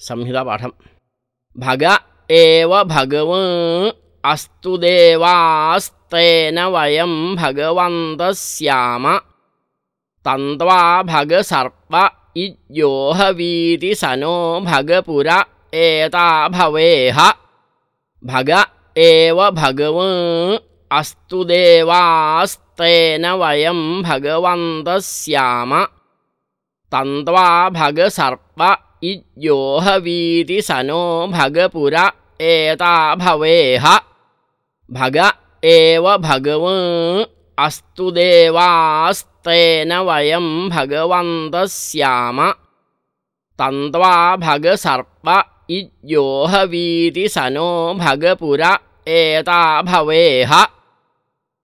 संहितापाठं भग एव भगव अस्तु देवास्तेन वयं भगवन्तः स्याम तन्त्वा भगसर्प इद्योहवीति स नो भगपुर एता भवेह। भग एव भगव अस्तु देवास्तेन वयं भगवन्तः स्याम तन्त्वा भगसर्प इद्योहवीति स नो भगपुर एता भवेह। भग एव भगव अस्तु देवास्तेन वयं भगवन्तः स्याम तन्त्वा भगसर्प इद्योहवीति स नो भगपुर एता भवेह